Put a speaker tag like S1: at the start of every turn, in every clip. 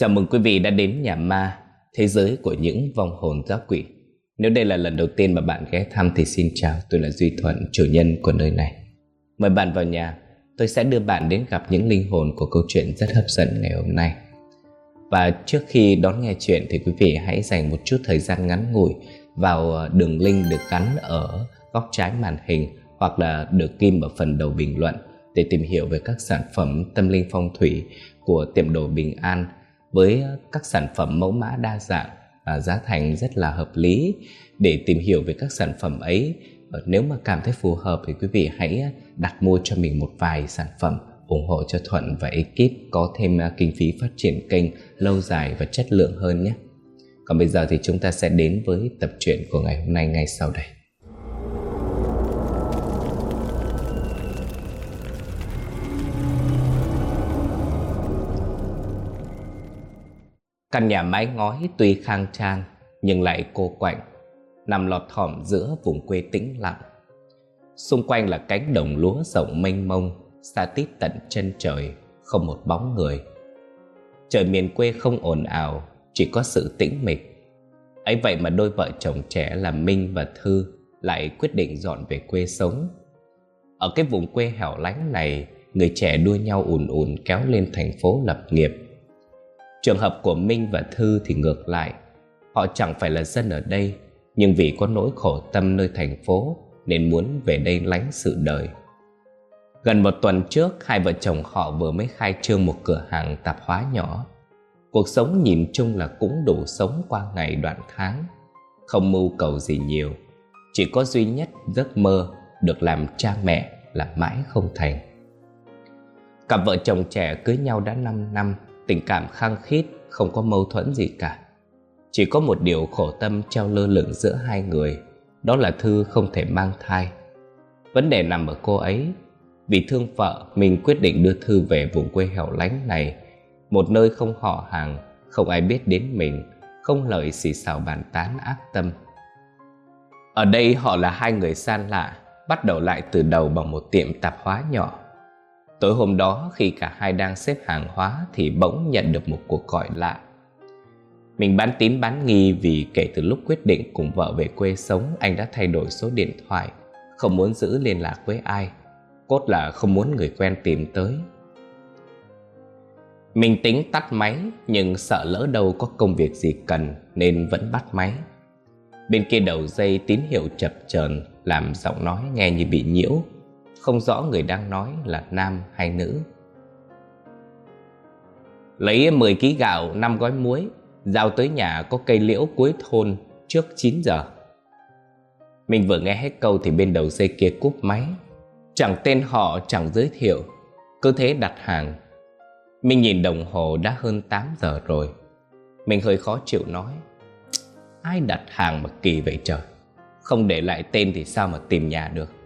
S1: Chào mừng quý vị đã đến nhà ma, thế giới của những vong hồn giáp quỷ. Nếu đây là lần đầu tiên mà bạn ghé thăm thì xin chào, tôi là Duy Thuận, chủ nhân của nơi này. Mời bạn vào nhà, tôi sẽ đưa bạn đến gặp những linh hồn của câu chuyện rất hấp dẫn ngày hôm nay. Và trước khi đón nghe chuyện thì quý vị hãy dành một chút thời gian ngắn ngủi vào ờ, đường link được gắn ở góc trái màn hình hoặc là được kim ở phần đầu bình luận để tìm hiểu về các sản phẩm tâm linh phong thủy của tiệm đồ Bình An với các sản phẩm mẫu mã đa dạng và giá thành rất là hợp lý để tìm hiểu về các sản phẩm ấy nếu mà cảm thấy phù hợp thì quý vị hãy đặt mua cho mình một vài sản phẩm ủng hộ cho Thuận và ekip có thêm kinh phí phát triển kênh lâu dài và chất lượng hơn nhé. Còn bây giờ thì chúng ta sẽ đến với tập truyện của ngày hôm nay ngay sau đây. Căn nhà mái ngói tuy khang trang nhưng lại cô quạnh, nằm lọt thỏm giữa vùng quê tĩnh lặng. Xung quanh là cánh đồng lúa rộng mênh mông, xa tít tận chân trời, không một bóng người. Trời miền quê không ồn ào, chỉ có sự tĩnh mịch. ấy vậy mà đôi vợ chồng trẻ là Minh và Thư lại quyết định dọn về quê sống. Ở cái vùng quê hẻo lánh này, người trẻ đua nhau ùn ùn kéo lên thành phố lập nghiệp Trường hợp của Minh và Thư thì ngược lại. Họ chẳng phải là dân ở đây, Nhưng vì có nỗi khổ tâm nơi thành phố Nên muốn về đây lánh sự đời. Gần một tuần trước, Hai vợ chồng họ vừa mới khai trương một cửa hàng tạp hóa nhỏ. Cuộc sống nhìn chung là cũng đủ sống qua ngày đoạn tháng, Không mưu cầu gì nhiều. Chỉ có duy nhất giấc mơ Được làm cha mẹ là mãi không thành. Cặp vợ chồng trẻ cưới nhau đã 5 năm Tình cảm khăng khít, Không có mâu thuẫn gì cả. Chỉ có một điều khổ tâm treo lơ lửng giữa hai người, Đó là Thư không thể mang thai. Vấn đề nằm ở cô ấy. Vì thương vợ, Mình quyết định đưa Thư về vùng quê hẻo lánh này. Một nơi không họ hàng, Không ai biết đến mình, Không lời xì xào bàn tán ác tâm. Ở đây họ là hai người san lạ, Bắt đầu lại từ đầu bằng một tiệm tạp hóa nhỏ. Tối hôm đó khi cả hai đang xếp hàng hóa thì bỗng nhận được một cuộc gọi lạ. Mình bán tín bán nghi vì kể từ lúc quyết định cùng vợ về quê sống anh đã thay đổi số điện thoại, không muốn giữ liên lạc với ai, cốt là không muốn người quen tìm tới. Mình tính tắt máy nhưng sợ lỡ đâu có công việc gì cần nên vẫn bắt máy. Bên kia đầu dây tín hiệu chập chờn làm giọng nói nghe như bị nhiễu không rõ người đang nói là nam hay nữ. Lấy 10 kg gạo, 5 gói muối, giao tới nhà có cây liễu cuối thôn trước 9 giờ. Mình vừa nghe hết câu thì bên đầu dây kia cúp máy. Chẳng tên họ, chẳng giới thiệu, cứ thế đặt hàng. Mình nhìn đồng hồ đã hơn 8 giờ rồi. Mình hơi khó chịu nói. Ai đặt hàng mà kỳ vậy trời? Không để lại tên thì sao mà tìm nhà được?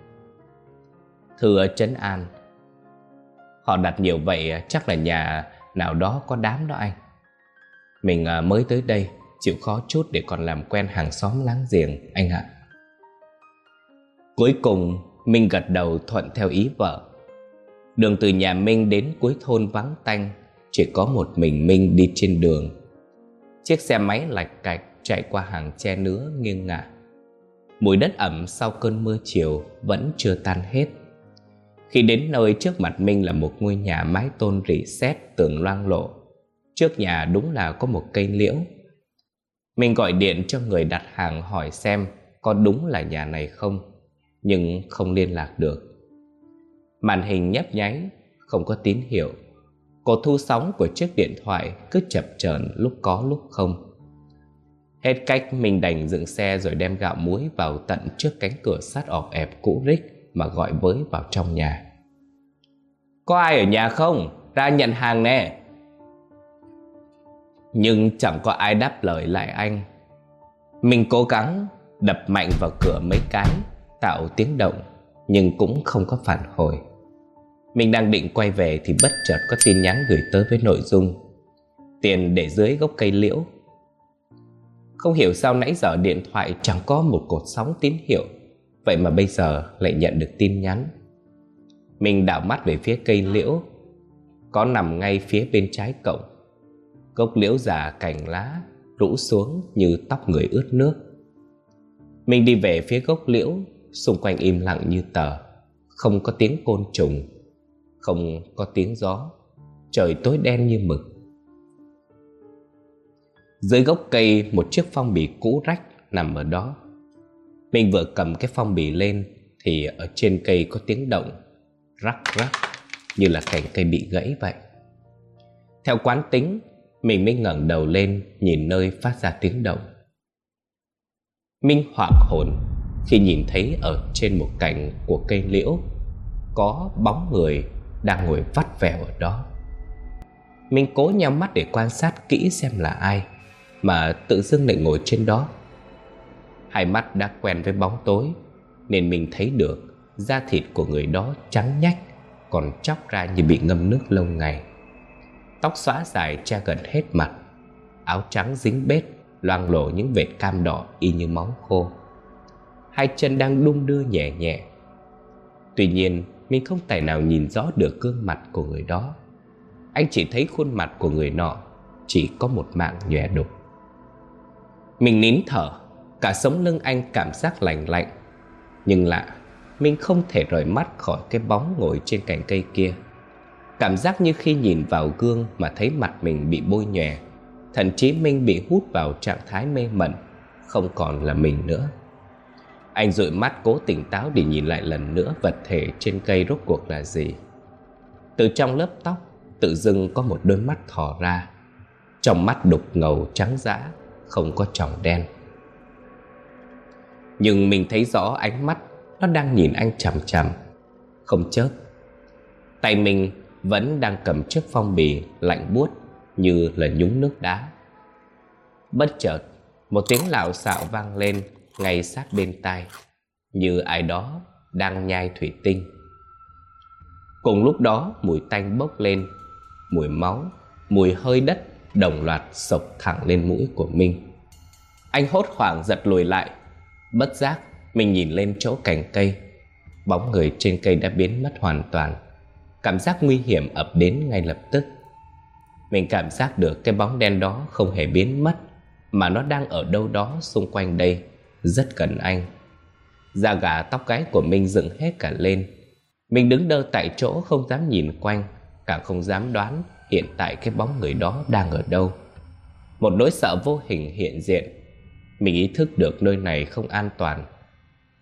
S1: Thưa Trấn An, Họ đặt nhiều vậy à, chắc là nhà nào đó có đám đó anh. Mình à, mới tới đây, Chịu khó chút để còn làm quen hàng xóm láng giềng, anh ạ. Cuối cùng, Minh gật đầu thuận theo ý vợ. Đường từ nhà Minh đến cuối thôn vắng tanh, Chỉ có một mình Minh đi trên đường. Chiếc xe máy lạch cạch chạy qua hàng tre nứa nghiêng ngả. Mùi đất ẩm sau cơn mưa chiều vẫn chưa tan hết khi đến nơi trước mặt Minh là một ngôi nhà mái tôn rỉ sét tường loang lộ. Trước nhà đúng là có một cây liễu. Mình gọi điện cho người đặt hàng hỏi xem có đúng là nhà này không, nhưng không liên lạc được. Màn hình nhấp nháy, không có tín hiệu. Cột thu sóng của chiếc điện thoại cứ chập chờn lúc có lúc không. Hết cách mình đành dựng xe rồi đem gạo muối vào tận trước cánh cửa sắt ọp ẹp cũ rích mà gọi với vào trong nhà. Có ai ở nhà không? Ra nhận hàng nè. Nhưng chẳng có ai đáp lời lại anh. Mình cố gắng đập mạnh vào cửa mấy cái, tạo tiếng động, nhưng cũng không có phản hồi. Mình đang định quay về thì bất chợt có tin nhắn gửi tới với nội dung Tiền để dưới gốc cây liễu Không hiểu sao nãy giờ điện thoại chẳng có một cột sóng tín hiệu Vậy mà bây giờ lại nhận được tin nhắn. Mình đảo mắt về phía cây liễu, Có nằm ngay phía bên trái cổng. Gốc liễu già cành lá rũ xuống như tóc người ướt nước. Mình đi về phía gốc liễu, Xung quanh im lặng như tờ. Không có tiếng côn trùng, Không có tiếng gió. Trời tối đen như mực. Dưới gốc cây, một chiếc phong bì cũ rách nằm ở đó. Mình vừa cầm cái phong bì lên Thì ở trên cây có tiếng động, Rắc rắc, Như là cành cây bị gãy vậy. Theo quán tính, Mình mới ngẩng đầu lên Nhìn nơi phát ra tiếng động. Minh hoảng hồn Khi nhìn thấy ở trên một cành của cây liễu Có bóng người đang ngồi vắt vẻo ở đó. Mình cố nhắm mắt để quan sát kỹ xem là ai, Mà tự dưng lại ngồi trên đó. Hai mắt đã quen với bóng tối, Nên mình thấy được Da thịt của người đó trắng nhách, Còn chóc ra như bị ngâm nước lâu ngày. Tóc xóa dài che gần hết mặt, Áo trắng dính bết, Loang lộ những vệt cam đỏ y như máu khô. Hai chân đang đung đưa nhẹ nhẹ. Tuy nhiên, mình không tài nào nhìn rõ được gương mặt của người đó. Anh chỉ thấy khuôn mặt của người nọ Chỉ có một mạng nhòe đục. Mình nín thở. Cả sống lưng anh cảm giác lạnh lạnh. Nhưng lạ, Mình không thể rời mắt khỏi cái bóng ngồi trên cành cây kia. Cảm giác như khi nhìn vào gương mà thấy mặt mình bị bôi nhòe. Thậm chí Minh bị hút vào trạng thái mê mẩn, Không còn là mình nữa. Anh dụi mắt cố tỉnh táo để nhìn lại lần nữa vật thể trên cây rốt cuộc là gì. Từ trong lớp tóc, tự dưng có một đôi mắt thò ra. Trong mắt đục ngầu trắng dã, Không có tròng đen. Nhưng mình thấy rõ ánh mắt Nó đang nhìn anh chằm chằm Không chớp Tay mình vẫn đang cầm chiếc phong bì lạnh buốt như là nhúng nước đá. Bất chợt, một tiếng lạo xạo vang lên ngay sát bên tai, như ai đó đang nhai thủy tinh. Cùng lúc đó mùi tanh bốc lên, mùi máu, mùi hơi đất đồng loạt sộc thẳng lên mũi của Minh. Anh hốt hoảng giật lùi lại, bất giác mình nhìn lên chỗ cành cây, bóng người trên cây đã biến mất hoàn toàn. Cảm giác nguy hiểm ập đến ngay lập tức. Mình cảm giác được cái bóng đen đó không hề biến mất Mà nó đang ở đâu đó xung quanh đây Rất gần anh. Da gà tóc gáy của mình dựng hết cả lên. Mình đứng đơ tại chỗ không dám nhìn quanh Càng không dám đoán hiện tại cái bóng người đó đang ở đâu. Một nỗi sợ vô hình hiện diện. Mình ý thức được nơi này không an toàn.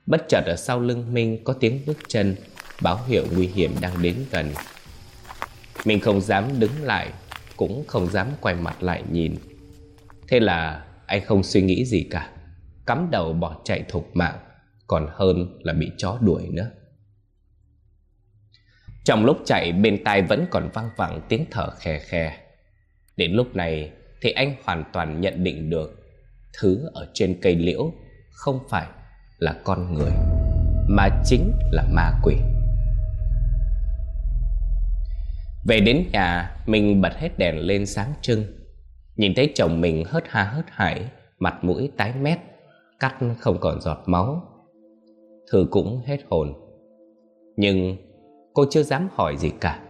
S1: Bất chợt ở sau lưng Minh có tiếng bước chân, Báo hiệu nguy hiểm đang đến gần. Mình không dám đứng lại, cũng không dám quay mặt lại nhìn. Thế là anh không suy nghĩ gì cả, Cắm đầu bỏ chạy thục mạng, Còn hơn là bị chó đuổi nữa. Trong lúc chạy, bên tai vẫn còn văng vẳng tiếng thở khè khè. Đến lúc này, thì anh hoàn toàn nhận định được Thứ ở trên cây liễu không phải là con người Mà chính là ma quỷ Về đến nhà, mình bật hết đèn lên sáng trưng. Nhìn thấy chồng mình hớt ha hớt hải, mặt mũi tái mét, cắt không còn giọt máu. Thư cũng hết hồn. Nhưng cô chưa dám hỏi gì cả,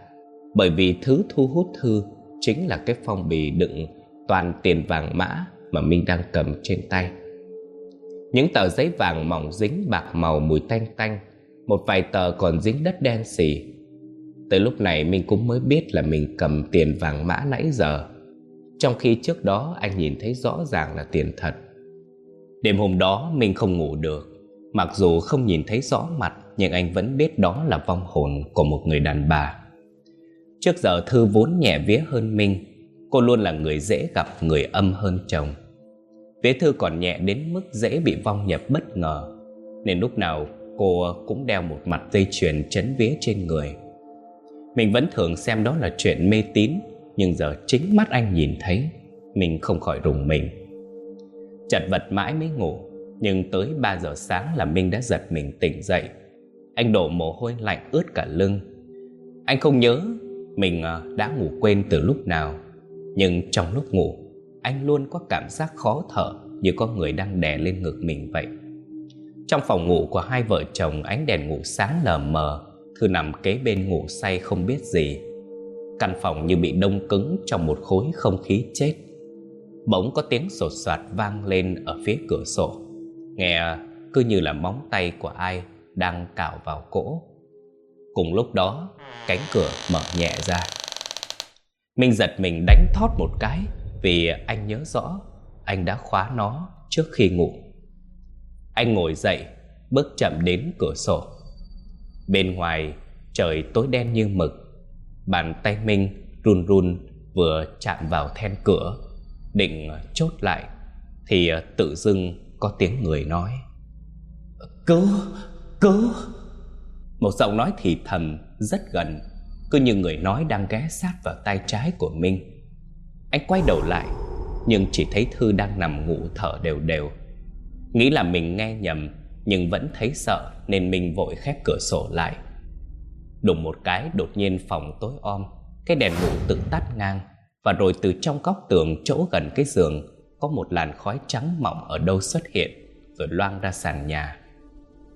S1: bởi vì thứ thu hút Thư chính là cái phong bì đựng toàn tiền vàng mã mà Minh đang cầm trên tay. Những tờ giấy vàng mỏng dính bạc màu mùi tanh tanh, một vài tờ còn dính đất đen xì. Tới lúc này mình cũng mới biết là mình cầm tiền vàng mã nãy giờ. Trong khi trước đó anh nhìn thấy rõ ràng là tiền thật. Đêm hôm đó mình không ngủ được. Mặc dù không nhìn thấy rõ mặt Nhưng anh vẫn biết đó là vong hồn của một người đàn bà. Trước giờ Thư vốn nhẹ vía hơn Minh Cô luôn là người dễ gặp người âm hơn chồng. Vế Thư còn nhẹ đến mức dễ bị vong nhập bất ngờ. Nên lúc nào cô cũng đeo một mặt dây chuyền chấn vía trên người. Mình vẫn thường xem đó là chuyện mê tín, Nhưng giờ chính mắt anh nhìn thấy, Mình không khỏi rùng mình. Chật vật mãi mới ngủ, Nhưng tới 3 giờ sáng là Minh đã giật mình tỉnh dậy. Anh đổ mồ hôi lạnh ướt cả lưng. Anh không nhớ Mình à, đã ngủ quên từ lúc nào, Nhưng trong lúc ngủ anh luôn có cảm giác khó thở Như có người đang đè lên ngực mình vậy. Trong phòng ngủ của hai vợ chồng, Ánh đèn ngủ sáng lờ mờ, Thư nằm kế bên ngủ say không biết gì. Căn phòng như bị đông cứng trong một khối không khí chết. Bỗng có tiếng sột soạt vang lên ở phía cửa sổ. Nghe, cứ như là móng tay của ai đang cào vào cỗ Cùng lúc đó, cánh cửa mở nhẹ ra. Minh giật mình đánh thót một cái vì anh nhớ rõ anh đã khóa nó trước khi ngủ. Anh ngồi dậy bước chậm đến cửa sổ. Bên ngoài trời tối đen như mực. Bàn tay Minh run run vừa chạm vào then cửa Định chốt lại Thì tự dưng có tiếng người nói. Cứu, cứu. Một giọng nói thì thầm rất gần Cứ như người nói đang ghé sát vào tay trái của Minh anh quay đầu lại, Nhưng chỉ thấy Thư đang nằm ngủ thở đều đều. Nghĩ là mình nghe nhầm, Nhưng vẫn thấy sợ Nên mình vội khép cửa sổ lại. Đùng một cái, đột nhiên phòng tối om, Cái đèn ngủ tự tắt ngang. Và rồi từ trong góc tường chỗ gần cái giường, Có một làn khói trắng mỏng ở đâu xuất hiện, Rồi loang ra sàn nhà.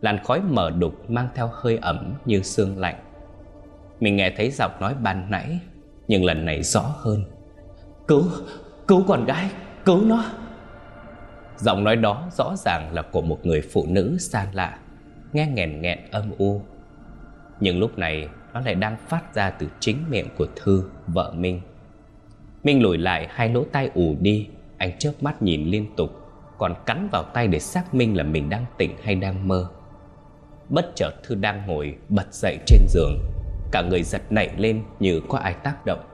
S1: Làn khói mờ đục mang theo hơi ẩm như sương lạnh. Mình nghe thấy giọng nói ban nãy, Nhưng lần này rõ hơn. Cứu, cứu con gái, cứu nó. Giọng nói đó rõ ràng là của một người phụ nữ xa lạ Nghe nghẹn nghẹn âm u. Nhưng lúc này nó lại đang phát ra từ chính miệng của Thư, vợ Minh. Minh lùi lại hai lỗ tai ù đi Anh chớp mắt nhìn liên tục Còn cắn vào tay để xác minh là mình đang tỉnh hay đang mơ. Bất chợt Thư đang ngồi bật dậy trên giường Cả người giật nảy lên như có ai tác động.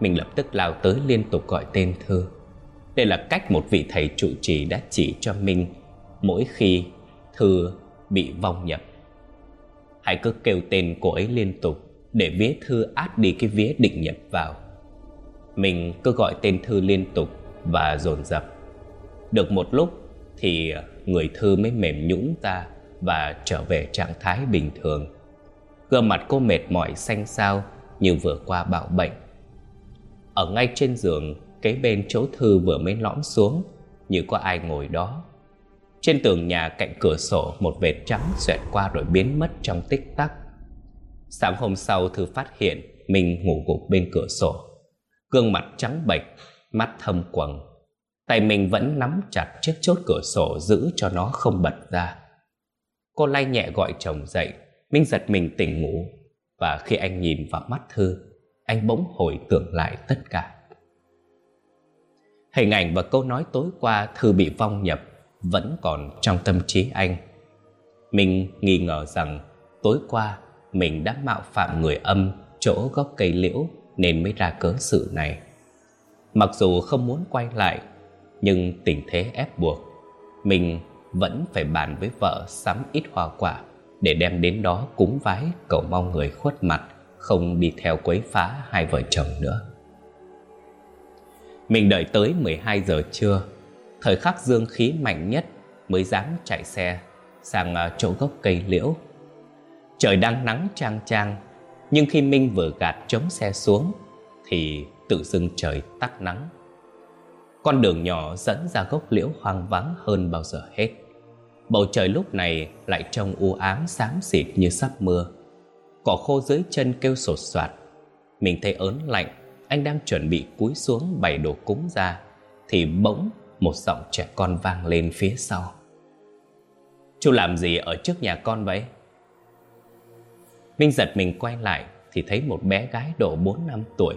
S1: Mình lập tức lao tới liên tục gọi tên Thư Đây là cách một vị thầy trụ trì đã chỉ cho mình Mỗi khi Thư bị vong nhập, Hãy cứ kêu tên cô ấy liên tục Để vía Thư át đi cái vía định nhập vào Mình cứ gọi tên Thư liên tục và dồn dập Được một lúc thì người Thư mới mềm nhũn ra và trở về trạng thái bình thường. Gương mặt cô mệt mỏi xanh xao như vừa qua bạo bệnh. Ở ngay trên giường, kế bên chỗ thư vừa mới lõm xuống, như có ai ngồi đó. Trên tường nhà cạnh cửa sổ một vệt trắng xoẹt qua rồi biến mất trong tích tắc. Sáng hôm sau Thư phát hiện mình ngủ gục bên cửa sổ. Gương mặt trắng bệch, mắt thâm quầng. Tay mình vẫn nắm chặt chiếc chốt cửa sổ giữ cho nó không bật ra. Cô lay nhẹ gọi chồng dậy Minh giật mình tỉnh ngủ Và khi anh nhìn vào mắt Thư anh bỗng hồi tưởng lại tất cả. Hình ảnh và câu nói tối qua Thư bị vong nhập Vẫn còn trong tâm trí anh. Mình nghi ngờ rằng Tối qua mình đã mạo phạm người âm Chỗ gốc cây liễu Nên mới ra cớ sự này. Mặc dù không muốn quay lại, Nhưng tình thế ép buộc, Mình vẫn phải bàn với vợ sắm ít hoa quả để đem đến đó cúng vái cầu mong người khuất mặt không đi theo quấy phá hai vợ chồng nữa. Mình đợi tới 12 giờ trưa, thời khắc dương khí mạnh nhất mới dám chạy xe sang à, chỗ gốc cây liễu. Trời đang nắng trang trang, nhưng khi Minh vừa gạt chống xe xuống thì tự dưng trời tắt nắng. Con đường nhỏ dẫn ra gốc liễu hoang vắng hơn bao giờ hết. Bầu trời lúc này lại trông u ám xám xịt như sắp mưa Cỏ khô dưới chân kêu sột soạt. Mình thấy ớn lạnh, Anh đang chuẩn bị cúi xuống bày đồ cúng ra, Thì bỗng một giọng trẻ con vang lên phía sau. Chú làm gì ở trước nhà con vậy? Minh giật mình quay lại Thì thấy một bé gái độ 4 năm tuổi,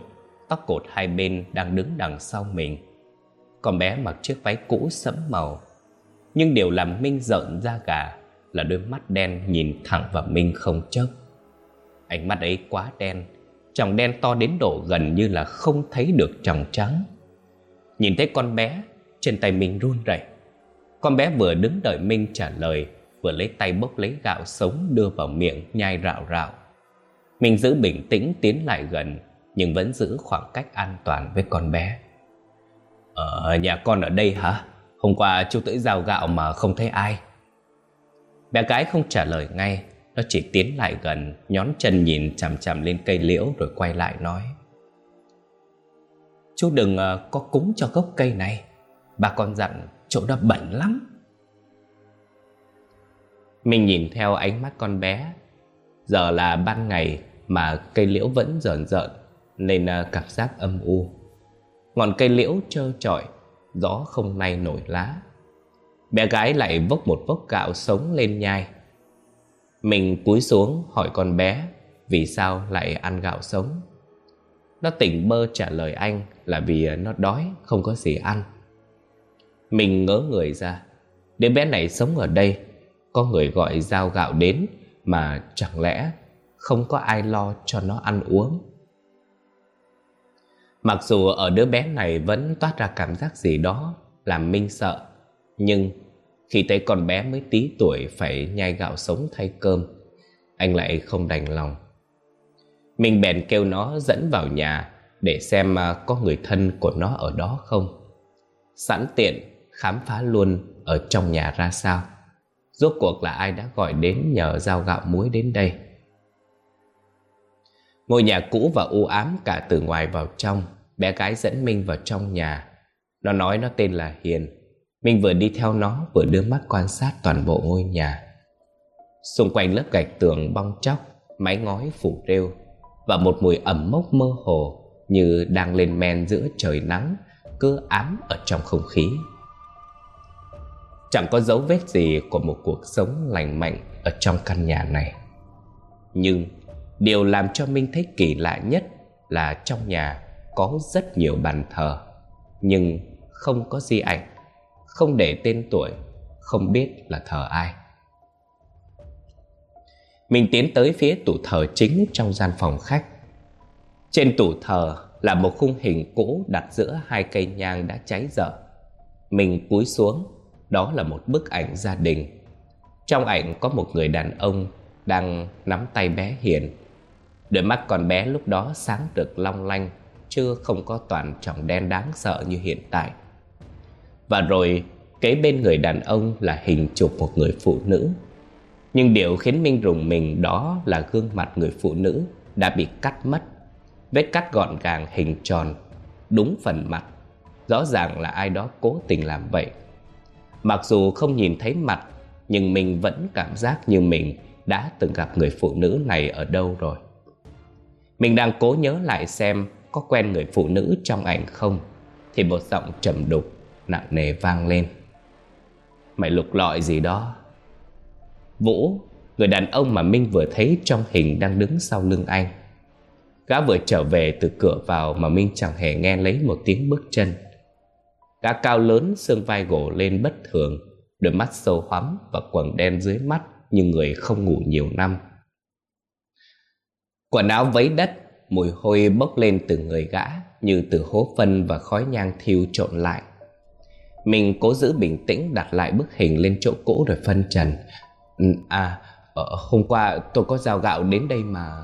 S1: Tóc cột hai bên đang đứng đằng sau mình. Con bé mặc chiếc váy cũ sẫm màu, nhưng điều làm Minh giận ra gà Là đôi mắt đen nhìn thẳng vào Minh không chớp. Ánh mắt ấy quá đen, Tròng đen to đến độ gần như là không thấy được tròng trắng. Nhìn thấy con bé, Trên tay Minh run rẩy. Con bé vừa đứng đợi Minh trả lời, Vừa lấy tay bốc lấy gạo sống đưa vào miệng nhai rạo rạo. Minh giữ bình tĩnh tiến lại gần, Nhưng vẫn giữ khoảng cách an toàn với con bé. Ở nhà con ở đây hả? Hôm qua chú tới giao gạo mà không thấy ai. Bé gái không trả lời ngay nó chỉ tiến lại gần, Nhón chân nhìn chằm chằm lên cây liễu Rồi quay lại nói. Chú đừng ờ, có cúng cho gốc cây này. Bà con dặn chỗ đó bẩn lắm. Mình nhìn theo ánh mắt con bé. Giờ là ban ngày Mà cây liễu vẫn rợn rợn, Nên ờ, cảm giác âm u. Ngọn cây liễu trơ trọi, Gió không nay nổi lá. Bé gái lại vốc một vốc gạo sống lên nhai. Mình cúi xuống hỏi con bé, Vì sao lại ăn gạo sống? Nó tỉnh bơ trả lời anh Là vì nó đói, không có gì ăn. Mình ngỡ người ra. Đứa bé này sống ở đây. Có người gọi giao gạo đến Mà chẳng lẽ không có ai lo cho nó ăn uống? Mặc dù ở đứa bé này vẫn toát ra cảm giác gì đó Làm Minh sợ, Nhưng khi thấy con bé mới tí tuổi phải nhai gạo sống thay cơm, Anh lại không đành lòng. Mình bèn kêu nó dẫn vào nhà Để xem à, có người thân của nó ở đó không. Sẵn tiện khám phá luôn ở trong nhà ra sao. Rốt cuộc là ai đã gọi đến nhờ giao gạo muối đến đây? Ngôi nhà cũ và u ám cả từ ngoài vào trong, Bé gái dẫn Minh vào trong nhà. Nó nói nó tên là Hiền mình vừa đi theo nó, vừa đưa mắt quan sát toàn bộ ngôi nhà. Xung quanh lớp gạch tường bong chóc, Mái ngói phủ rêu, Và một mùi ẩm mốc mơ hồ Như đang lên men giữa trời nắng, Cứ ám ở trong không khí. Chẳng có dấu vết gì của một cuộc sống lành mạnh Ở trong căn nhà này. Nhưng Điều làm cho Minh thấy kỳ lạ nhất Là trong nhà có rất nhiều bàn thờ, Nhưng không có di ảnh. Không để tên tuổi, Không biết là thờ ai. Mình tiến tới phía tủ thờ chính trong gian phòng khách. Trên tủ thờ là một khung hình cũ đặt giữa hai cây nhang đã cháy dở. Mình cúi xuống, Đó là một bức ảnh gia đình. Trong ảnh có một người đàn ông đang nắm tay bé Hiền. Đôi mắt con bé lúc đó sáng rực long lanh, chưa không có toàn tròng đen đáng sợ như hiện tại. Và rồi, kế bên người đàn ông là hình chụp một người phụ nữ. Nhưng điều khiến Minh rùng mình đó là gương mặt người phụ nữ đã bị cắt mất. Vết cắt gọn gàng hình tròn, đúng phần mặt. Rõ ràng là ai đó cố tình làm vậy. Mặc dù không nhìn thấy mặt, nhưng mình vẫn cảm giác như mình đã từng gặp người phụ nữ này ở đâu rồi. Mình đang cố nhớ lại xem có quen người phụ nữ trong ảnh không Thì một giọng trầm đục Nặng nề vang lên. Mày lục lọi gì đó? Vũ, Người đàn ông mà Minh vừa thấy trong hình đang đứng sau lưng anh. Gã vừa trở về từ cửa vào mà Minh chẳng hề nghe lấy một tiếng bước chân. Gã cao lớn, xương vai gỗ lên bất thường, Đôi mắt sâu hoắm và quầng đen dưới mắt Như người không ngủ nhiều năm. Quần áo vấy đất, mùi hôi bốc lên từ người gã như từ hố phân và khói nhang thiêu trộn lại. Mình cố giữ bình tĩnh đặt lại bức hình lên chỗ cũ rồi phân trần. Ừ, à, ờ, hôm qua tôi có giao gạo đến đây mà...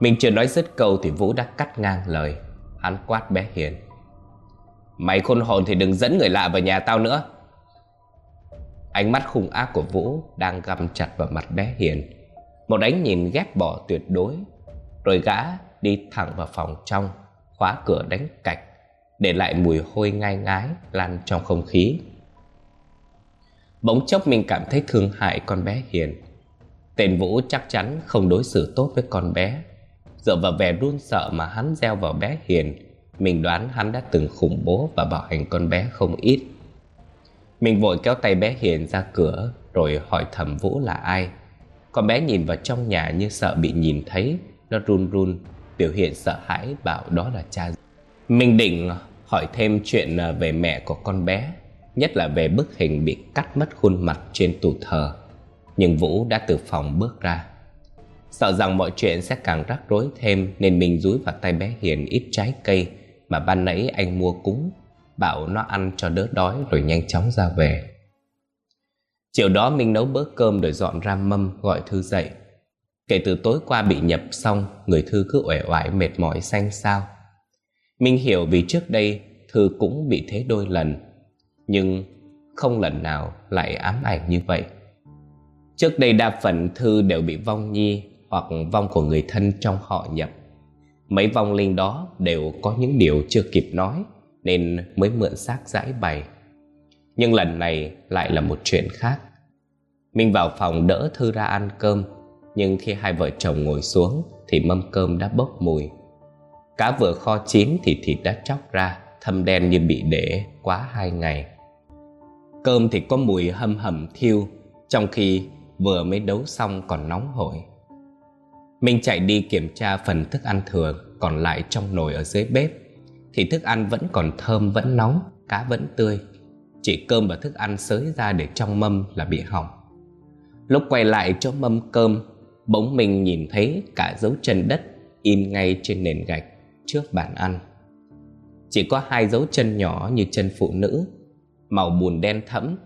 S1: Mình chưa nói dứt câu thì Vũ đã cắt ngang lời. Hắn quát bé Hiền. Mày khôn hồn thì đừng dẫn người lạ vào nhà tao nữa. Ánh mắt hung ác của Vũ đang găm chặt vào mặt bé Hiền. Một ánh nhìn ghét bỏ tuyệt đối rồi gã đi thẳng vào phòng trong Khóa cửa đánh cạch để lại mùi hôi ngai ngái Lan trong không khí. Bỗng chốc mình cảm thấy thương hại con bé Hiền. Tên Vũ chắc chắn không đối xử tốt với con bé. Dựa vào vẻ run sợ mà hắn gieo vào bé Hiền, Mình đoán hắn đã từng khủng bố và bạo hành con bé không ít. Mình vội kéo tay bé Hiền ra cửa Rồi hỏi thầm Vũ là ai. Con bé nhìn vào trong nhà như sợ bị nhìn thấy, nó run run, Biểu hiện sợ hãi bảo đó là cha mình định hỏi thêm chuyện à, về mẹ của con bé, Nhất là về bức hình bị cắt mất khuôn mặt trên tủ thờ. Nhưng Vũ đã từ phòng bước ra. Sợ rằng mọi chuyện sẽ càng rắc rối thêm, Nên mình rúi vào tay bé Hiền ít trái cây Mà ban nãy anh mua cúng, Bảo nó ăn cho đỡ đói rồi nhanh chóng ra về. Chiều đó mình nấu bữa cơm rồi dọn ra mâm, gọi Thư dậy. Kể từ tối qua bị nhập xong, Người Thư cứ uể oải mệt mỏi xanh xao. Minh hiểu vì trước đây Thư cũng bị thế đôi lần, Nhưng không lần nào lại ám ảnh như vậy. Trước đây đa phần Thư đều bị vong nhi Hoặc vong của người thân trong họ nhập. Mấy vong linh đó đều có những điều chưa kịp nói Nên mới mượn xác giải bày. Nhưng lần này lại là một chuyện khác. Minh vào phòng đỡ Thư ra ăn cơm, nhưng khi hai vợ chồng ngồi xuống Thì mâm cơm đã bốc mùi. Cá vừa kho chín thì thịt đã chóc ra, Thâm đen như bị để quá hai ngày. Cơm thì có mùi hâm hầm thiêu, Trong khi vừa mới đấu xong còn nóng hổi. Minh chạy đi kiểm tra phần thức ăn thừa Còn lại trong nồi ở dưới bếp. Thì thức ăn vẫn còn thơm, vẫn nóng, Cá vẫn tươi. Chỉ cơm và thức ăn xới ra để trong mâm là bị hỏng. Lúc quay lại chỗ mâm cơm, Bỗng mình nhìn thấy cả dấu chân đất im ngay trên nền gạch trước bàn ăn. Chỉ có hai dấu chân nhỏ như chân phụ nữ, Màu bùn đen thẫm,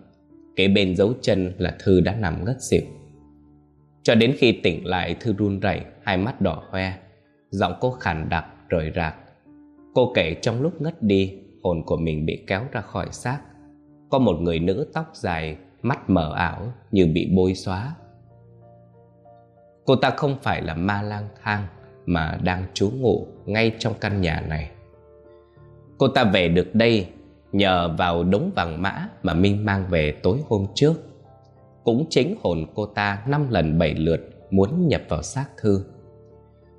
S1: Kế bên dấu chân là Thư đã nằm ngất xỉu. Cho đến khi tỉnh lại, Thư run rẩy, Hai mắt đỏ hoe, Giọng cô khàn đặc, rời rạc. Cô kể trong lúc ngất đi, Hồn của mình bị kéo ra khỏi xác. Có một người nữ tóc dài, Mắt mờ ảo như bị bôi xóa. Cô ta không phải là ma lang thang. Mà đang trú ngụ ngay trong căn nhà này. Cô ta về được đây Nhờ vào đống vàng mã mà Minh mang về tối hôm trước. Cũng chính hồn cô ta năm lần bảy lượt muốn nhập vào xác thư.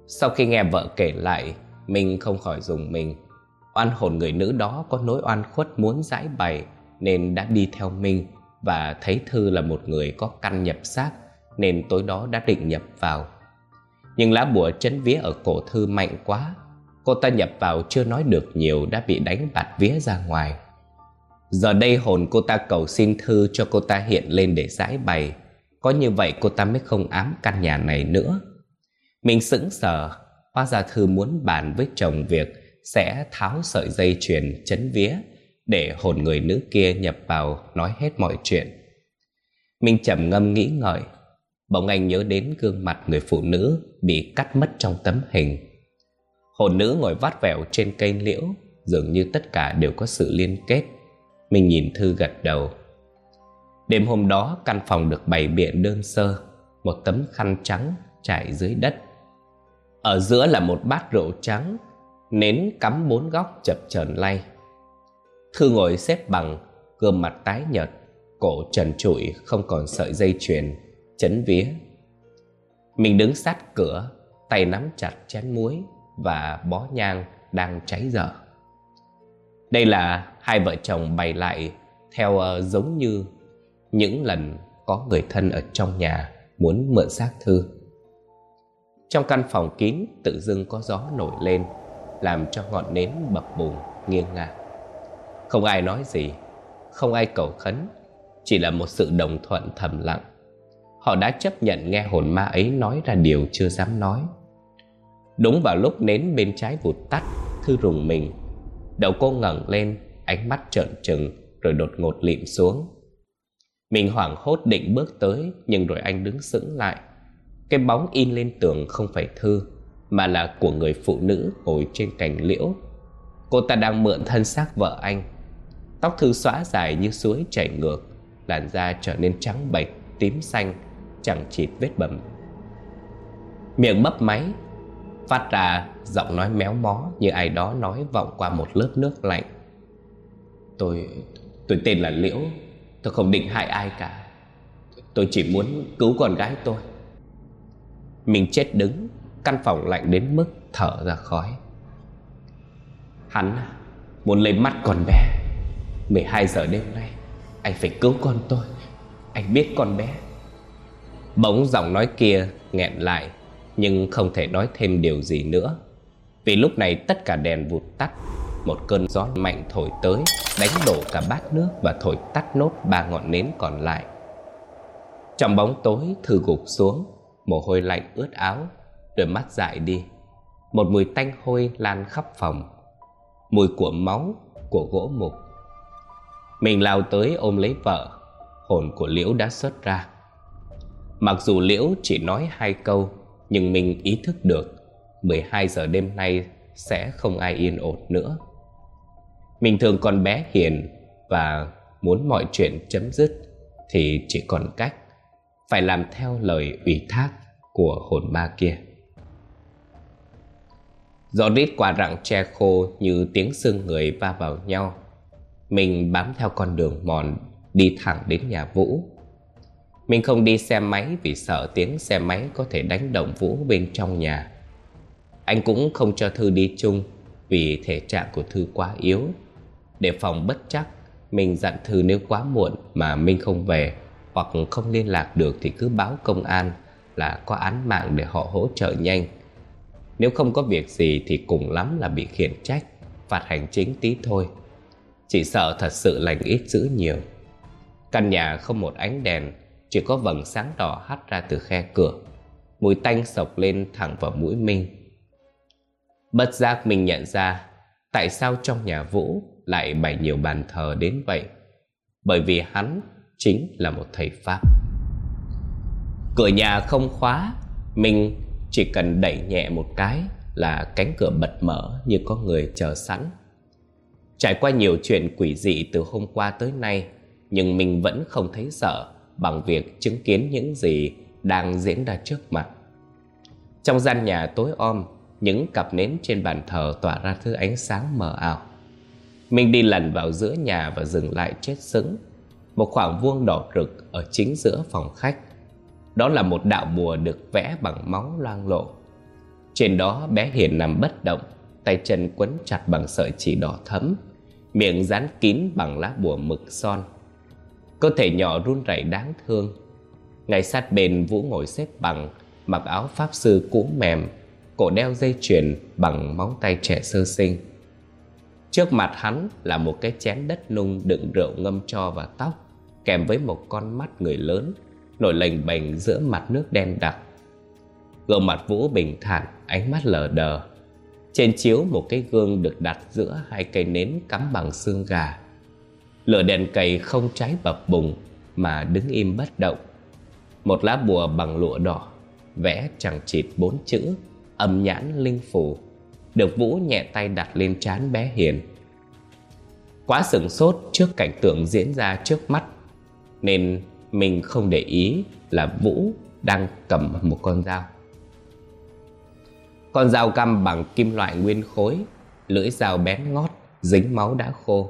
S1: Sau khi nghe vợ kể lại, Minh không khỏi dùng mình. Oan hồn người nữ đó có nỗi oan khuất muốn giải bày Nên đã đi theo Minh Và thấy Thư là một người có căn nhập xác Nên tối đó đã định nhập vào. Nhưng lá bùa chấn vía ở cổ Thư mạnh quá. Cô ta nhập vào chưa nói được nhiều đã bị đánh bạt vía ra ngoài. Giờ đây hồn cô ta cầu xin Thư cho cô ta hiện lên để giải bày. Có như vậy cô ta mới không ám căn nhà này nữa. Mình sững sờ, Hóa ra Thư muốn bàn với chồng việc Sẽ tháo sợi dây chuyền chấn vía Để hồn người nữ kia nhập vào nói hết mọi chuyện. Mình trầm ngâm nghĩ ngợi Bỗng anh nhớ đến gương mặt người phụ nữ Bị cắt mất trong tấm hình. Hồn nữ ngồi vắt vẻo trên cây liễu, Dường như tất cả đều có sự liên kết. Mình nhìn Thư gật đầu. Đêm hôm đó, căn phòng được bày biện đơn sơ, Một tấm khăn trắng trải dưới đất. Ở giữa là một bát rượu trắng, Nến cắm bốn góc chập chờn lay. Thư ngồi xếp bằng, Gương mặt tái nhợt, Cổ trần trụi, không còn sợi dây chuyền. Chấn vía Mình đứng sát cửa Tay nắm chặt chén muối và bó nhang đang cháy dở. Đây là hai vợ chồng bày lại theo uh, giống như những lần có người thân ở trong nhà muốn mượn xác thư. Trong căn phòng kín tự dưng có gió nổi lên làm cho ngọn nến bập bùng nghiêng ngả. Không ai nói gì, không ai cầu khấn, chỉ là một sự đồng thuận thầm lặng. Họ đã chấp nhận nghe hồn ma ấy nói ra điều chưa dám nói. Đúng vào lúc nến bên trái vụt tắt, Thư rùng mình. Đầu cô ngẩng lên, Ánh mắt trợn trừng, Rồi đột ngột lịm xuống. Mình hoảng hốt định bước tới, Nhưng rồi anh đứng sững lại. Cái bóng in lên tường không phải Thư, Mà là của người phụ nữ ngồi trên cành liễu. Cô ta đang mượn thân xác vợ anh. Tóc Thư xóa dài như suối chảy ngược, Làn da trở nên trắng bệch, Tím xanh. Chẳng chịt vết bầm Miệng mấp máy phát ra giọng nói méo mó như ai đó nói vọng qua một lớp nước lạnh. Tôi, tôi tên là Liễu, tôi không định hại ai cả. Tôi chỉ muốn cứu con gái tôi. Mình chết đứng, căn phòng lạnh đến mức thở ra khói. Hắn muốn lấy mắt con bé. 12 giờ đêm nay, anh phải cứu con tôi. Anh biết con bé. Bỗng giọng nói kia nghẹn lại nhưng không thể nói thêm điều gì nữa. Vì lúc này tất cả đèn vụt tắt, một cơn gió mạnh thổi tới, đánh đổ cả bát nước và thổi tắt nốt ba ngọn nến còn lại. Trong bóng tối, Thư gục xuống, mồ hôi lạnh ướt áo, đôi mắt dại đi. Một mùi tanh hôi lan khắp phòng, mùi của máu, của gỗ mục. Mình lao tới ôm lấy vợ, hồn của Liễu đã xuất ra. Mặc dù Liễu chỉ nói hai câu, nhưng mình ý thức được 12 giờ đêm nay sẽ không ai yên ổn nữa. Mình thường còn bé hiền và muốn mọi chuyện chấm dứt thì chỉ còn cách phải làm theo lời ủy thác của hồn ma kia. Gió rít qua rặng tre khô như tiếng xương người va vào nhau. Mình bám theo con đường mòn đi thẳng đến nhà Vũ mình không đi xe máy vì sợ tiếng xe máy có thể đánh động Vũ bên trong nhà. Anh cũng không cho Thư đi chung vì thể trạng của Thư quá yếu. Để phòng bất chắc, mình dặn Thư nếu quá muộn mà Minh không về hoặc không liên lạc được thì cứ báo công an là có án mạng để họ hỗ trợ nhanh. Nếu không có việc gì thì cùng lắm là bị khiển trách, phạt hành chính tí thôi. Chỉ sợ thật sự lành ít dữ nhiều. Căn nhà không một ánh đèn, chỉ có vầng sáng đỏ hắt ra từ khe cửa. Mùi tanh sộc lên thẳng vào mũi Minh. Bất giác mình nhận ra tại sao trong nhà Vũ lại bày nhiều bàn thờ đến vậy. Bởi vì hắn chính là một thầy Pháp. Cửa nhà không khóa, mình chỉ cần đẩy nhẹ một cái là cánh cửa bật mở như có người chờ sẵn. Trải qua nhiều chuyện quỷ dị từ hôm qua tới nay, nhưng mình vẫn không thấy sợ bằng việc chứng kiến những gì đang diễn ra trước mặt. Trong gian nhà tối om, những cặp nến trên bàn thờ tỏa ra thứ ánh sáng mờ ảo. Mình đi lần vào giữa nhà và dừng lại chết sững. Một khoảng vuông đỏ rực ở chính giữa phòng khách. Đó là một đạo bùa được vẽ bằng máu loang lộ. Trên đó bé Hiền nằm bất động, tay chân quấn chặt bằng sợi chỉ đỏ thấm, miệng dán kín bằng lá bùa mực son. Cơ thể nhỏ run rẩy đáng thương. Ngay sát bên Vũ ngồi xếp bằng, mặc áo pháp sư cũ mềm, cổ đeo dây chuyền bằng móng tay trẻ sơ sinh. Trước mặt hắn là một cái chén đất nung đựng rượu ngâm cho và tóc, kèm với một con mắt người lớn, nổi lềnh bềnh giữa mặt nước đen đặc. Gương mặt Vũ bình thản, ánh mắt lờ đờ. Trên chiếu một cái gương được đặt giữa hai cây nến cắm bằng xương gà. Lửa đèn cầy không cháy bập bùng mà đứng im bất động. Một lá bùa bằng lụa đỏ, vẽ chẳng chịt bốn chữ, âm nhãn linh phù được Vũ nhẹ tay đặt lên trán bé Hiền. Quá sửng sốt trước cảnh tượng diễn ra trước mắt, nên mình không để ý là Vũ đang cầm một con dao. Con dao găm bằng kim loại nguyên khối, lưỡi dao bén ngót, dính máu đã khô.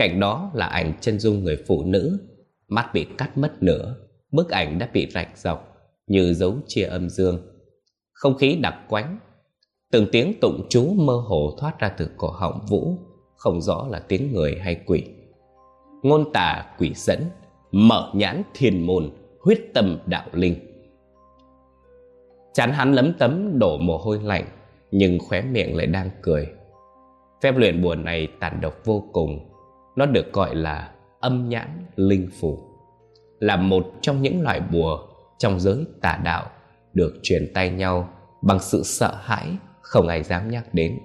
S1: Cạnh đó là ảnh chân dung người phụ nữ, mắt bị cắt mất nửa, bức ảnh đã bị rạch dọc như dấu chia âm dương. Không khí đặc quánh, từng tiếng tụng chú mơ hồ thoát ra từ cổ họng Vũ, không rõ là tiếng người hay quỷ. Ngôn tả quỷ dẫn, mở nhãn thiên môn, huyết tâm đạo linh. Chán hắn lấm tấm đổ mồ hôi lạnh, nhưng khóe miệng lại đang cười. Phép luyện buồn này tàn độc vô cùng, nó được gọi là âm nhãn linh phù, là một trong những loại bùa trong giới tà đạo được truyền tay nhau bằng sự sợ hãi không ai dám nhắc đến.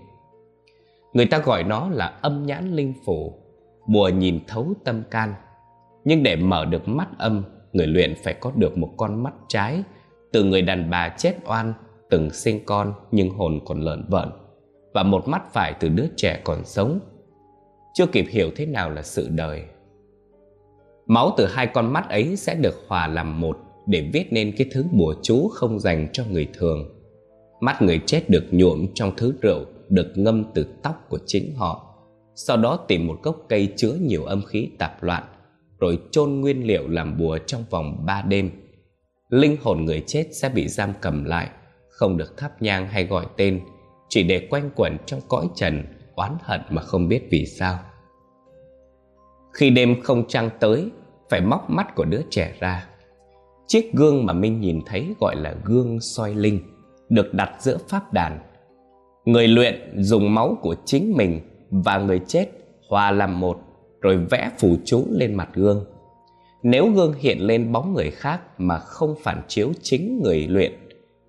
S1: Người ta gọi nó là âm nhãn linh phù, bùa nhìn thấu tâm can. Nhưng để mở được mắt âm, người luyện phải có được một con mắt trái từ người đàn bà chết oan từng sinh con nhưng hồn còn lợn vợn và một mắt phải từ đứa trẻ còn sống chưa kịp hiểu thế nào là sự đời. Máu từ hai con mắt ấy sẽ được hòa làm một để viết nên cái thứ bùa chú không dành cho người thường. Mắt người chết được nhuộm trong thứ rượu được ngâm từ tóc của chính họ. Sau đó tìm một gốc cây chứa nhiều âm khí tạp loạn, rồi chôn nguyên liệu làm bùa trong vòng ba đêm. Linh hồn người chết sẽ bị giam cầm lại, không được thắp nhang hay gọi tên, chỉ để quanh quẩn trong cõi trần oán hận mà không biết vì sao. Khi đêm không trăng tới, phải móc mắt của đứa trẻ ra. Chiếc gương mà Minh nhìn thấy gọi là gương soi linh, được đặt giữa pháp đàn. Người luyện dùng máu của chính mình và người chết hòa làm một, rồi vẽ phù chú lên mặt gương. Nếu gương hiện lên bóng người khác mà không phản chiếu chính người luyện,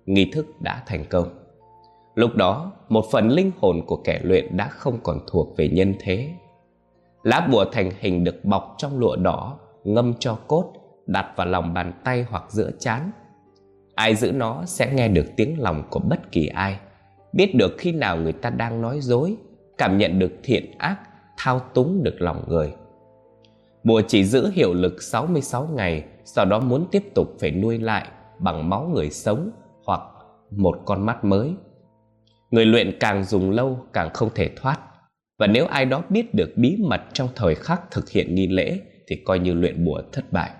S1: nghi thức đã thành công. Lúc đó, một phần linh hồn của kẻ luyện đã không còn thuộc về nhân thế. Lá bùa thành hình được bọc trong lụa đỏ, ngâm cho cốt, đặt vào lòng bàn tay hoặc giữa chán. Ai giữ nó sẽ nghe được tiếng lòng của bất kỳ ai, biết được khi nào người ta đang nói dối, cảm nhận được thiện ác, thao túng được lòng người. Bùa chỉ giữ hiệu lực 66 ngày, sau đó muốn tiếp tục phải nuôi lại bằng máu người sống hoặc một con mắt mới. Người luyện càng dùng lâu càng không thể thoát. Và nếu ai đó biết được bí mật trong thời khắc thực hiện nghi lễ thì coi như luyện bùa thất bại.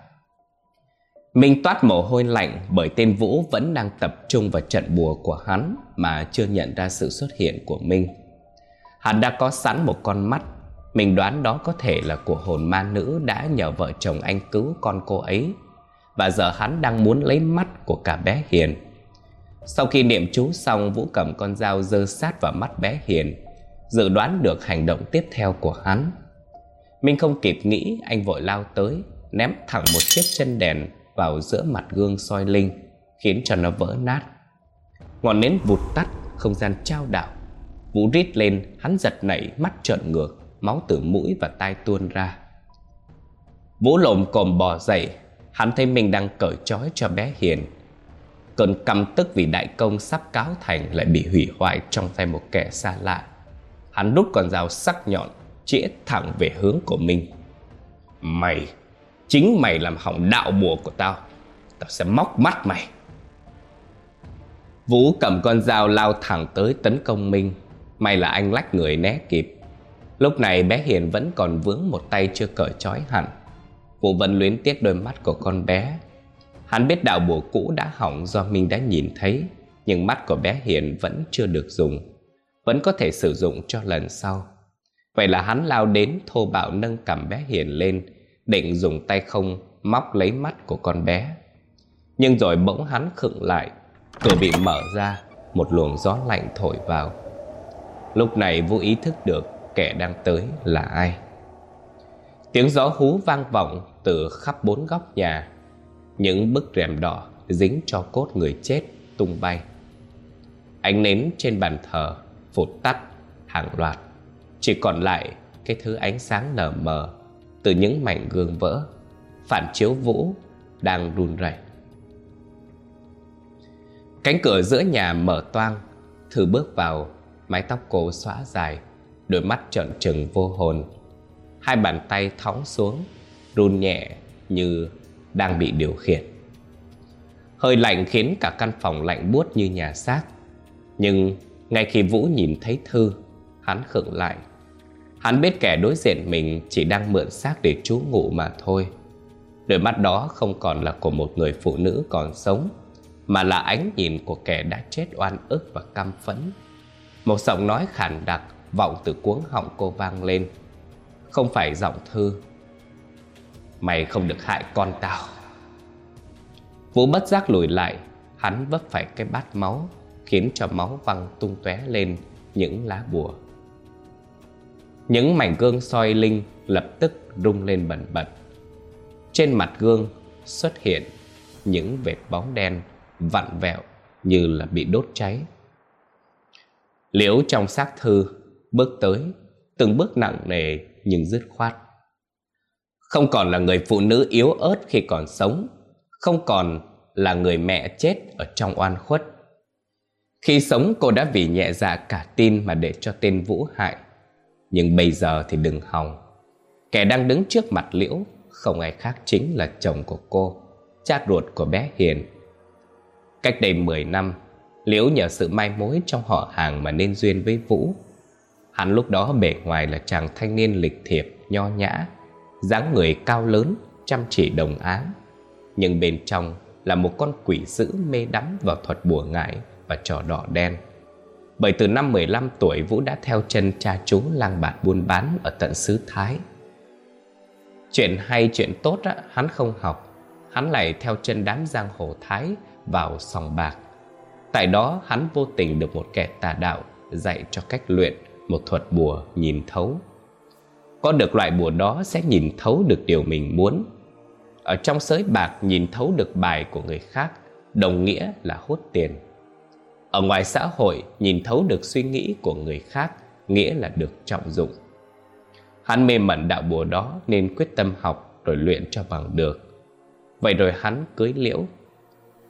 S1: Minh toát mồ hôi lạnh bởi tên Vũ vẫn đang tập trung vào trận bùa của hắn mà chưa nhận ra sự xuất hiện của Minh. Hắn đã có sẵn một con mắt, mình đoán đó có thể là của hồn ma nữ đã nhờ vợ chồng anh cứu con cô ấy. Và giờ hắn đang muốn lấy mắt của cả bé Hiền. Sau khi niệm chú xong, Vũ cầm con dao dơ sát vào mắt bé Hiền, dự đoán được hành động tiếp theo của hắn. Minh không kịp nghĩ, anh vội lao tới, ném thẳng một chiếc chân đèn vào giữa mặt gương soi linh khiến cho nó vỡ nát. Ngọn nến vụt tắt không gian trao đảo. Vũ rít lên hắn giật nảy mắt trợn ngược máu từ mũi và tai tuôn ra. Vũ lồm cồm bò dậy hắn thấy mình đang cởi trói cho bé hiền cơn căm tức vì đại công sắp cáo thành lại bị hủy hoại trong tay một kẻ xa lạ. Hắn rút con dao sắc nhọn, chĩa thẳng về hướng của mình. Mày, Chính mày làm hỏng đạo bùa của tao. Tao sẽ móc mắt mày. Vũ cầm con dao lao thẳng tới tấn công Minh. May là anh lách người né kịp. Lúc này bé Hiền vẫn còn vướng một tay chưa cởi trói hẳn. Vũ vẫn luyến tiếc đôi mắt của con bé. Hắn biết đạo bùa cũ đã hỏng do mình đã nhìn thấy Nhưng mắt của bé Hiền vẫn chưa được dùng Vẫn có thể sử dụng cho lần sau Vậy là hắn lao đến thô bạo nâng cầm bé Hiền lên định dùng tay không móc lấy mắt của con bé. Nhưng rồi bỗng hắn khựng lại, cửa bị mở ra, một luồng gió lạnh thổi vào. Lúc này vô ý thức được kẻ đang tới là ai. Tiếng gió hú vang vọng từ khắp bốn góc nhà. Những bức rèm đỏ dính cho cốt người chết tung bay. Ánh nến trên bàn thờ phụt tắt hàng loạt. Chỉ còn lại cái thứ ánh sáng lờ mờ từ những mảnh gương vỡ, phản chiếu vũ đang run rẩy cánh cửa giữa nhà mở toang thư bước vào, mái tóc cô xõa dài, đôi mắt trợn trừng vô hồn hai bàn tay thõng xuống, run nhẹ như đang bị điều khiển. Hơi lạnh khiến cả căn phòng lạnh buốt như nhà xác. Nhưng ngay khi vũ nhìn thấy thư, hắn khựng lại. Hắn biết kẻ đối diện mình chỉ đang mượn xác để trú ngụ mà thôi. Đôi mắt đó không còn là của một người phụ nữ còn sống, Mà là ánh nhìn của kẻ đã chết oan ức và căm phẫn. Một giọng nói khàn đặc vọng từ cuống họng cô vang lên. Không phải giọng thư Mày không được hại con tao. Vũ bất giác lùi lại, Hắn vấp phải cái bát máu, Khiến cho máu văng tung tóe lên những lá bùa. Những mảnh gương soi linh lập tức rung lên bẩn bật. Trên mặt gương xuất hiện những vệt bóng đen vặn vẹo như là bị đốt cháy. Liễu trong xác thư bước tới, Từng bước nặng nề nhưng dứt khoát. Không còn là người phụ nữ yếu ớt khi còn sống. Không còn là người mẹ chết ở trong oan khuất. Khi sống, cô đã vì nhẹ dạ cả tin mà để cho tên Vũ hại. Nhưng bây giờ thì đừng hòng. Kẻ đang đứng trước mặt Liễu Không ai khác chính là chồng của cô, Cha ruột của bé Hiền. Cách đây 10 năm, Liễu nhờ sự mai mối trong họ hàng Mà nên duyên với Vũ. Hắn lúc đó bề ngoài là chàng thanh niên lịch thiệp, Nho nhã dáng người cao lớn Chăm chỉ đồng áng Nhưng bên trong là một con quỷ dữ mê đắm vào thuật bùa ngải và trò đỏ đen bởi từ năm 15 tuổi Vũ đã theo chân cha chú lang bạt buôn bán ở tận xứ Thái. Chuyện hay chuyện tốt á, hắn không học, hắn lại theo chân đám giang hồ Thái vào sòng bạc. Tại đó hắn vô tình được một kẻ tà đạo dạy cho cách luyện một thuật bùa nhìn thấu. Có được loại bùa đó sẽ nhìn thấu được điều mình muốn. Ở trong sới bạc nhìn thấu được bài của người khác đồng nghĩa là hút tiền. Ở ngoài xã hội, nhìn thấu được suy nghĩ của người khác nghĩa là được trọng dụng. Hắn mê mẩn đạo bùa đó nên quyết tâm học rồi luyện cho bằng được. Vậy rồi hắn cưới Liễu.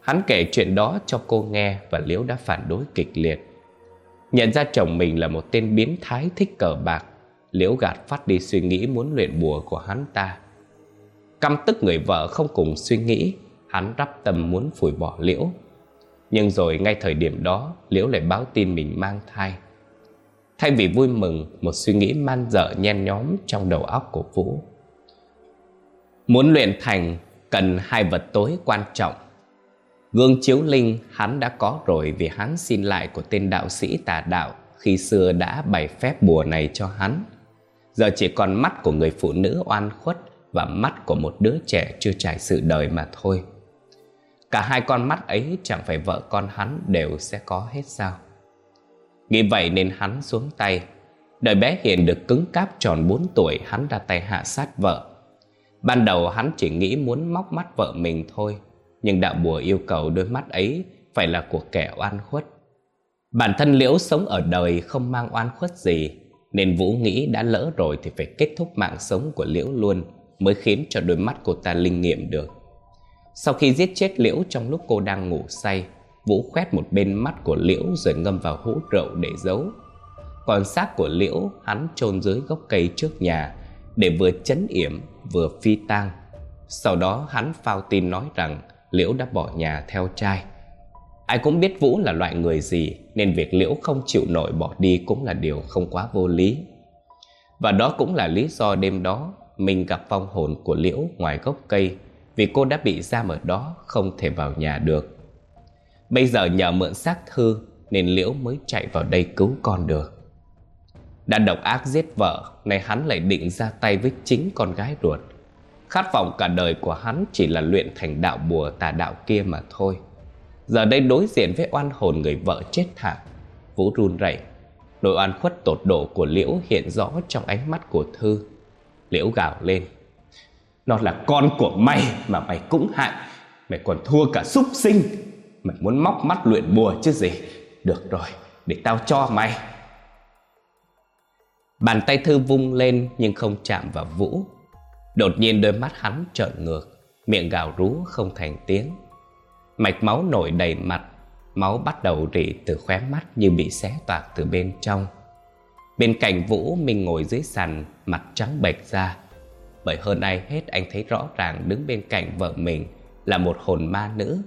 S1: Hắn kể chuyện đó cho cô nghe và Liễu đã phản đối kịch liệt. Nhận ra chồng mình là một tên biến thái thích cờ bạc, Liễu gạt phát đi suy nghĩ muốn luyện bùa của hắn ta. Căm tức người vợ không cùng suy nghĩ, hắn rắp tâm muốn phủi bỏ Liễu nhưng rồi ngay thời điểm đó Liễu lại báo tin mình mang thai Thay vì vui mừng Một suy nghĩ man dợ nhen nhóm Trong đầu óc của Vũ Muốn luyện thành cần hai vật tối quan trọng. Gương chiếu linh hắn đã có rồi vì hắn xin lại của tên đạo sĩ tà đạo khi xưa đã bày phép bùa này cho hắn. Giờ chỉ còn mắt của người phụ nữ oan khuất và mắt của một đứa trẻ chưa trải sự đời mà thôi. Cả hai con mắt ấy chẳng phải vợ con hắn đều sẽ có hết sao. Nghĩ vậy nên hắn xuống tay. Đời bé Hiền được cứng cáp tròn 4 tuổi, hắn ra tay hạ sát vợ. Ban đầu hắn chỉ nghĩ muốn móc mắt vợ mình thôi. Nhưng đạo bùa yêu cầu đôi mắt ấy phải là của kẻ oan khuất. Bản thân Liễu sống ở đời không mang oan khuất gì nên Vũ nghĩ đã lỡ rồi thì phải kết thúc mạng sống của Liễu luôn Mới khiến cho đôi mắt cô ta linh nghiệm được. Sau khi giết chết Liễu trong lúc cô đang ngủ say, Vũ khoét một bên mắt của Liễu rồi ngâm vào hũ rượu để giấu. Còn xác của Liễu hắn chôn dưới gốc cây trước nhà Để vừa chấn yểm, vừa phi tang. Sau đó hắn phao tin nói rằng Liễu đã bỏ nhà theo trai. Ai cũng biết Vũ là loại người gì, Nên việc Liễu không chịu nổi bỏ đi Cũng là điều không quá vô lý. Và đó cũng là lý do đêm đó, Mình gặp vong hồn của Liễu ngoài gốc cây Vì cô đã bị giam ở đó Không thể vào nhà được. Bây giờ nhờ mượn xác thư Nên Liễu mới chạy vào đây cứu con được. Đã độc ác giết vợ, Nay hắn lại định ra tay với chính con gái ruột. Khát vọng cả đời của hắn Chỉ là luyện thành đạo bùa tà đạo kia mà thôi. Giờ đây đối diện với oan hồn người vợ chết thảm. Vũ run rẩy. Nỗi oan khuất tột độ của Liễu hiện rõ trong ánh mắt của Thư. Liễu gào lên. Nó là con của mày mà mày cũng hại. Mày còn thua cả súc sinh. Mày muốn móc mắt luyện bùa chứ gì? Được rồi, để tao cho mày. Bàn tay Thư vung lên nhưng không chạm vào Vũ. Đột nhiên đôi mắt hắn trợn ngược. Miệng gào rú không thành tiếng. Mạch máu nổi đầy mặt, Máu bắt đầu rỉ từ khóe mắt như bị xé toạc từ bên trong. Bên cạnh Vũ, mình ngồi dưới sàn, Mặt trắng bệch ra. Bởi hơn ai hết, anh thấy rõ ràng đứng bên cạnh vợ mình Là một hồn ma nữ.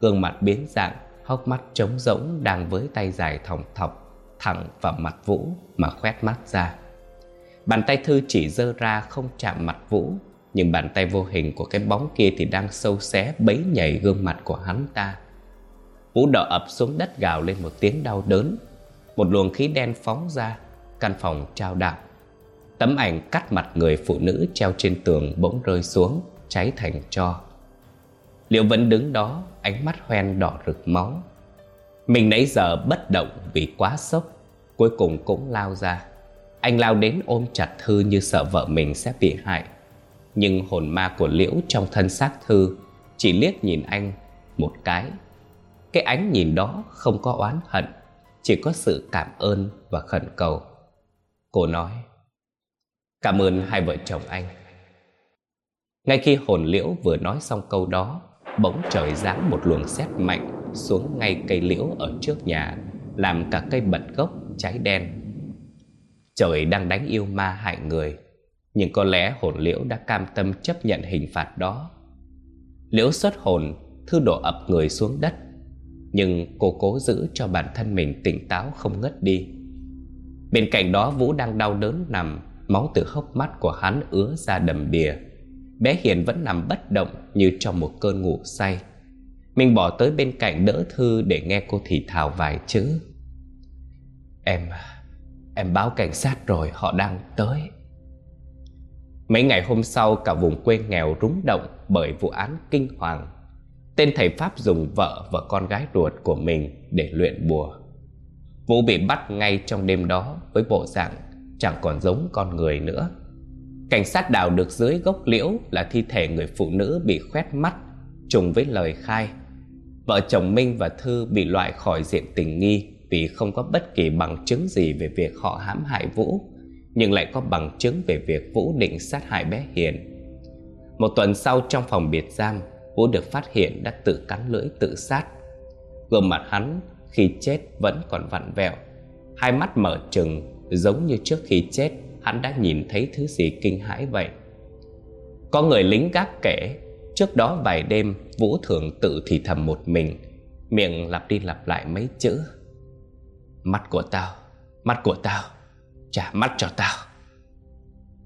S1: Gương mặt biến dạng, Hốc mắt trống rỗng đang với tay dài thòng thọc Thẳng vào mặt Vũ mà khoét mắt ra. Bàn tay Thư chỉ dơ ra không chạm mặt Vũ nhưng bàn tay vô hình của cái bóng kia thì đang sâu xé bấy nhảy gương mặt của hắn ta. Mũ đỏ ập xuống đất gào lên một tiếng đau đớn. Một luồng khí đen phóng ra, Căn phòng trao đảo. Tấm ảnh cắt mặt người phụ nữ treo trên tường bỗng rơi xuống, Cháy thành tro Liệu vẫn đứng đó, Ánh mắt hoen đỏ rực máu. Mình nãy giờ bất động vì quá sốc, Cuối cùng cũng lao ra. Anh lao đến ôm chặt Thư như sợ vợ mình sẽ bị hại nhưng hồn ma của Liễu trong thân xác Thư Chỉ liếc nhìn anh một cái. Cái ánh nhìn đó không có oán hận, Chỉ có sự cảm ơn và khẩn cầu. Cô nói, Cảm ơn hai vợ chồng anh. Ngay khi hồn Liễu vừa nói xong câu đó, Bỗng trời giáng một luồng sét mạnh Xuống ngay cây liễu ở trước nhà, Làm cả cây bật gốc cháy đen. Trời đang đánh yêu ma hại người nhưng có lẽ hồn liễu đã cam tâm chấp nhận hình phạt đó. Liễu xuất hồn Thư đổ ập người xuống đất. Nhưng cô cố giữ cho bản thân mình tỉnh táo không ngất đi. Bên cạnh đó Vũ đang đau đớn nằm Máu từ hốc mắt của hắn ứa ra đầm đìa. Bé Hiền vẫn nằm bất động như trong một cơn ngủ say. Mình bỏ tới bên cạnh đỡ Thư để nghe cô thì thào vài chữ. Em, em báo cảnh sát rồi họ đang tới. Mấy ngày hôm sau cả vùng quê nghèo rúng động bởi vụ án kinh hoàng. Tên thầy Pháp dùng vợ và con gái ruột của mình để luyện bùa. Vũ bị bắt ngay trong đêm đó với bộ dạng chẳng còn giống con người nữa. Cảnh sát đào được dưới gốc liễu là thi thể người phụ nữ bị khoét mắt, trùng với lời khai. Vợ chồng Minh và Thư bị loại khỏi diện tình nghi vì không có bất kỳ bằng chứng gì về việc họ hãm hại Vũ nhưng lại có bằng chứng về việc Vũ định sát hại bé Hiền. Một tuần sau trong phòng biệt giam, Vũ được phát hiện đã tự cắn lưỡi tự sát. Gương mặt hắn khi chết vẫn còn vặn vẹo, hai mắt mở trừng giống như trước khi chết hắn đã nhìn thấy thứ gì kinh hãi vậy. Có người lính gác kể, trước đó vài đêm Vũ thường tự thì thầm một mình, miệng lặp đi lặp lại mấy chữ. Mắt của tao, mắt của tao trả mắt cho tao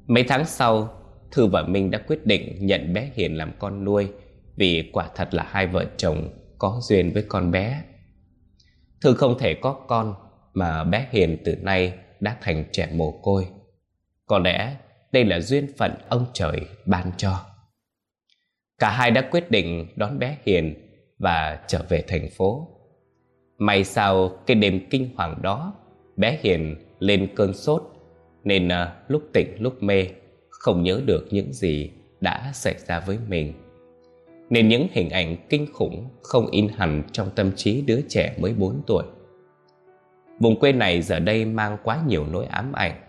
S1: Mấy tháng sau Thư và Minh đã quyết định nhận bé Hiền làm con nuôi vì quả thật là hai vợ chồng có duyên với con bé. Thư không thể có con mà bé Hiền từ nay đã thành trẻ mồ côi. Có lẽ đây là duyên phận ông trời ban cho. Cả hai đã quyết định đón bé Hiền và trở về thành phố. May sao cái đêm kinh hoàng đó, bé Hiền lên cơn sốt nên à, lúc tỉnh lúc mê không nhớ được những gì đã xảy ra với mình. Nên những hình ảnh kinh khủng không in hẳn trong tâm trí đứa trẻ mới 4 tuổi. Vùng quê này giờ đây mang quá nhiều nỗi ám ảnh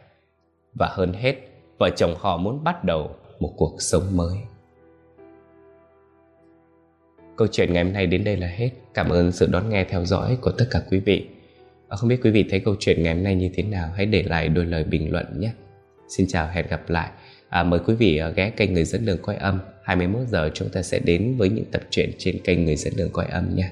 S1: và hơn hết, vợ chồng họ muốn bắt đầu một cuộc sống mới. Câu chuyện ngày hôm nay đến đây là hết. Cảm ơn sự đón nghe theo dõi của tất cả quý vị. Ờ, không biết quý vị thấy câu chuyện ngày hôm nay như thế nào, hãy để lại đôi lời bình luận nhé. Xin chào, hẹn gặp lại. À, mời quý vị ờ, ghé kênh Người dẫn đường quay âm. 21 giờ chúng ta sẽ đến với những tập truyện trên kênh Người dẫn đường quay âm nha.